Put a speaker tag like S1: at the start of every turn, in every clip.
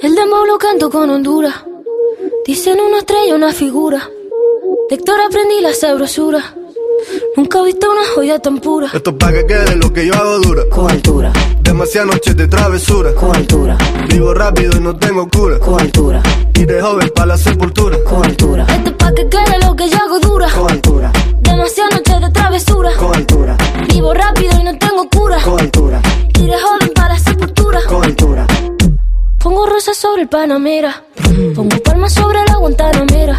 S1: El demo lo canto con Honduras. Dicen una estrella, una figura. De Héctor aprendí la sabrosura. Nunca he visto una joya tan pura.
S2: Esto es pa' que quede lo que yo hago dura.
S3: Con altura,
S2: Demasiadas noches de travesura.
S3: con altura,
S2: Vivo rápido y no tengo cura.
S3: con altura,
S2: Y de joven pa' la sepultura.
S3: con altura,
S1: sobre el Panamera. Pongo palmas sobre la Guantanamera.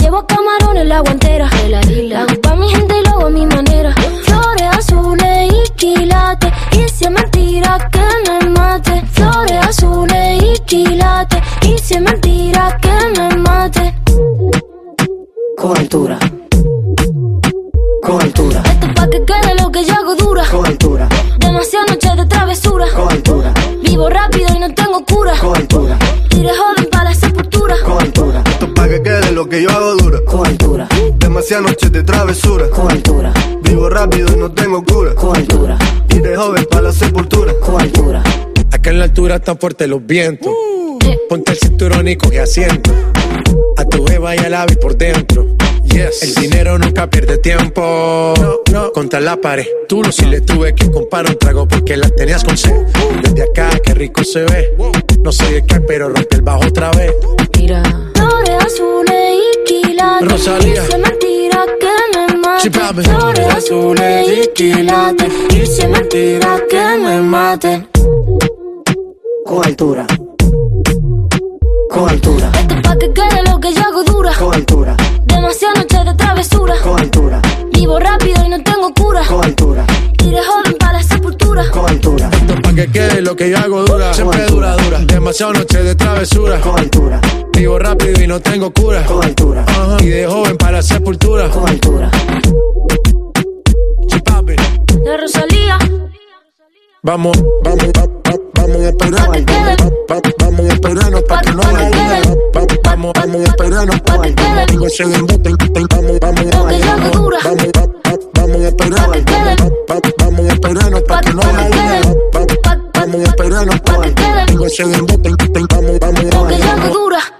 S1: Llevo camarones en la guantera. Hago pa' mi gente y lo hago a mi manera. Flores azules y quilates. Y si es mentira que me mate. Flores azules y quilates. Y si es mentira que me mate.
S3: Con altura, con altura,
S1: Esto es pa' que quede lo que yo hago dura.
S3: con altura,
S1: Demasiadas noches de travesura.
S3: con altura,
S1: Vivo rápido y no tengo cura.
S3: con altura,
S1: Y de joven para la sepultura.
S3: con altura,
S2: Esto es pa' que quede lo que yo hago dura.
S3: con altura,
S2: Demasiadas noches de travesura.
S3: con altura,
S2: Vivo rápido y no tengo cura.
S3: con altura,
S2: Y de joven pa' la sepultura.
S3: con altura.
S4: Acá en la altura están fuertes los vientos. Ponte el cinturón y coge asiento. A tu beba y al ave por dentro. Yes. El dinero nunca pierde tiempo. No, no. Contra la pared. Tú no si le tuve que comprar un trago porque la tenías con sed. Desde acá, qué rico se ve. No sé de qué, pero rompe el bajo otra vez.
S1: Mira. Flores azules y quilates.
S4: Rosalía.
S1: Es mentira que me mate. Flores azules y quilates. Es mentira que me mate.
S3: Con altura, con altura,
S1: Esto es pa' que quede lo que yo hago dura.
S3: con altura,
S1: Demasiadas noches de travesura.
S3: con altura,
S1: Vivo rápido y no tengo cura.
S3: con altura,
S1: Y de joven para la sepultura.
S3: con altura,
S4: Esto pa' que quede lo que yo hago dura. Siempre dura, dura. Demasiado noche de travesura.
S3: con altura,
S4: Vivo rápido y no tengo cura.
S3: con altura,
S4: Ajá. Y de joven para la sepultura.
S3: con altura.
S4: Sí, papi.
S1: La Rosalía.
S4: Vamos, vamos, va- va- vamos a va- Vamos a esperarnos para que no vamos, vamos,
S1: esperanos hoy.
S4: Conmigo se embuten, vamos, vamos, vamos, vamos, vamos, esperanos, vamos, esperanos
S1: pa'
S4: que no vamos,
S1: esperanos
S4: hoy. Conmigo
S1: se embuten,
S4: vamos,
S1: vamos,
S4: vamos, vamos,